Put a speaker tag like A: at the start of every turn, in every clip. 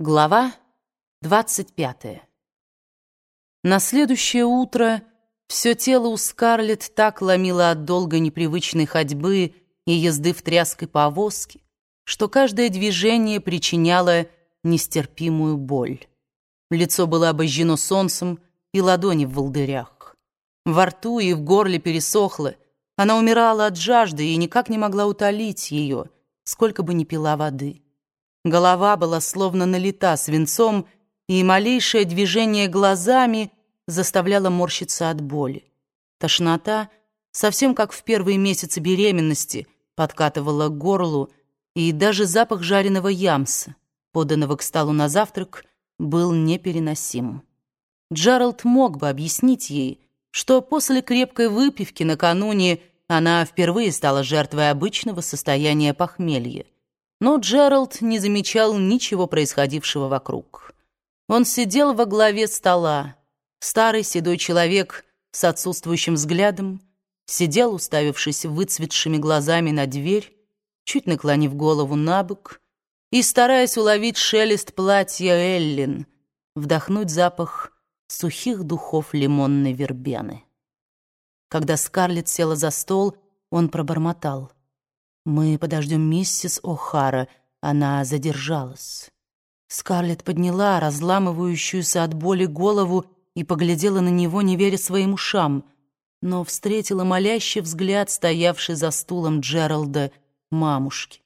A: Глава 25. На следующее утро все тело у Скарлетт так ломило от долго непривычной ходьбы и езды в тряской повозке, что каждое движение причиняло нестерпимую боль. Лицо было обожжено солнцем и ладони в волдырях. Во рту и в горле пересохло. Она умирала от жажды и никак не могла утолить ее, сколько бы ни пила воды. Голова была словно налита свинцом, и малейшее движение глазами заставляло морщиться от боли. Тошнота, совсем как в первые месяцы беременности, подкатывала к горлу, и даже запах жареного ямса, поданного к столу на завтрак, был непереносим. Джеральд мог бы объяснить ей, что после крепкой выпивки накануне она впервые стала жертвой обычного состояния похмелья — но Джеральд не замечал ничего происходившего вокруг. Он сидел во главе стола, старый седой человек с отсутствующим взглядом, сидел, уставившись выцветшими глазами на дверь, чуть наклонив голову на бок и стараясь уловить шелест платья Эллин, вдохнуть запах сухих духов лимонной вербены. Когда Скарлетт села за стол, он пробормотал — «Мы подождем миссис О'Хара. Она задержалась». Скарлетт подняла разламывающуюся от боли голову и поглядела на него, не веря своим ушам, но встретила молящий взгляд, стоявший за стулом Джералда, мамушки.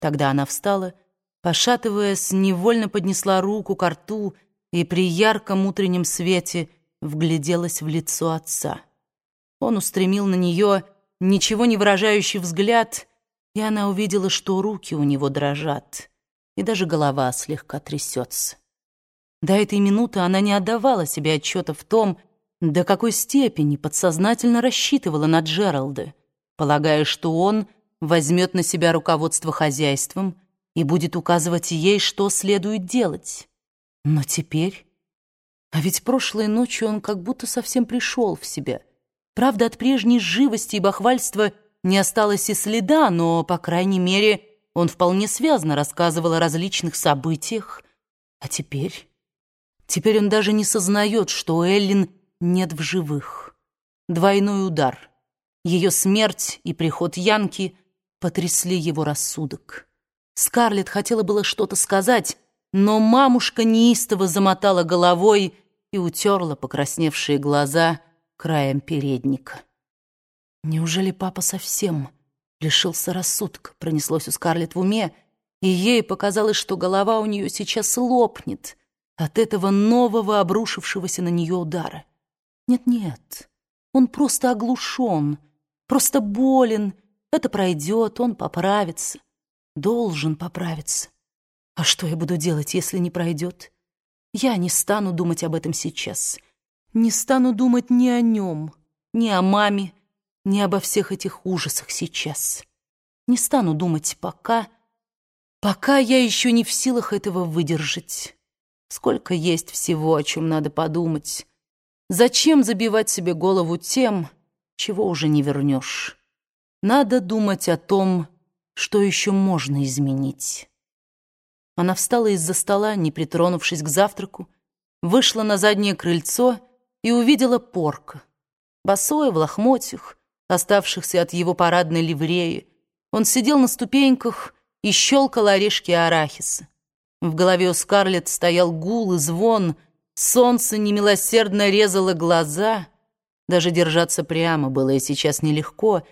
A: Тогда она встала, пошатываясь, невольно поднесла руку к рту и при ярком утреннем свете вгляделась в лицо отца. Он устремил на нее ничего не выражающий взгляд и она увидела, что руки у него дрожат, и даже голова слегка трясется. До этой минуты она не отдавала себе отчета в том, до какой степени подсознательно рассчитывала на Джералда, полагая, что он возьмет на себя руководство хозяйством и будет указывать ей, что следует делать. Но теперь... А ведь прошлой ночью он как будто совсем пришел в себя. Правда, от прежней живости и бахвальства — не осталось и следа, но, по крайней мере, он вполне связно рассказывал о различных событиях. А теперь... Теперь он даже не сознает, что Эллин нет в живых. Двойной удар. Ее смерть и приход Янки потрясли его рассудок. Скарлетт хотела было что-то сказать, но мамушка неистово замотала головой и утерла покрасневшие глаза краем передника. Неужели папа совсем лишился рассудка? Пронеслось у Скарлетт в уме, и ей показалось, что голова у нее сейчас лопнет от этого нового обрушившегося на нее удара. Нет-нет, он просто оглушен, просто болен. Это пройдет, он поправится. Должен поправиться. А что я буду делать, если не пройдет? Я не стану думать об этом сейчас. Не стану думать ни о нем, ни о маме, не обо всех этих ужасах сейчас. Не стану думать пока, пока я еще не в силах этого выдержать. Сколько есть всего, о чем надо подумать. Зачем забивать себе голову тем, чего уже не вернешь? Надо думать о том, что еще можно изменить. Она встала из-за стола, не притронувшись к завтраку, вышла на заднее крыльцо и увидела порка. Босое в лохмотьях, оставшихся от его парадной ливреи. Он сидел на ступеньках и щелкал орешки арахиса. В голове у Скарлетт стоял гул и звон, солнце немилосердно резало глаза. Даже держаться прямо было и сейчас нелегко,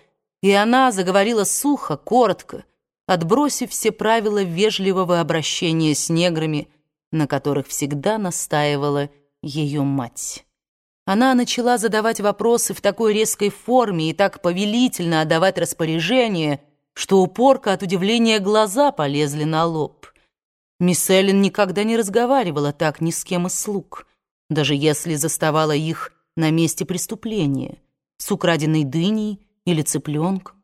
A: и она заговорила сухо, коротко, отбросив все правила вежливого обращения с неграми, на которых всегда настаивала ее мать. Она начала задавать вопросы в такой резкой форме и так повелительно отдавать распоряжения, что упорка от удивления глаза полезли на лоб. Мисс Эллен никогда не разговаривала так ни с кем из слуг, даже если заставала их на месте преступления, с украденной дыней или цыпленком.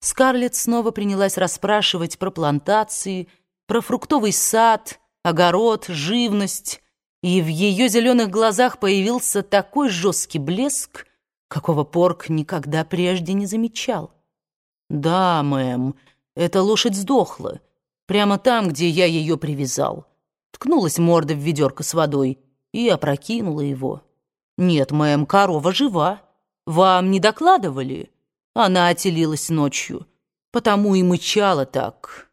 A: Скарлетт снова принялась расспрашивать про плантации, про фруктовый сад, огород, живность, и в ее зеленых глазах появился такой жесткий блеск, какого Порк никогда прежде не замечал. «Да, мэм, эта лошадь сдохла, прямо там, где я ее привязал. ткнулась мордой в ведерко с водой и опрокинула его. «Нет, мэм, корова жива. Вам не докладывали?» Она отелилась ночью, потому и мычала так.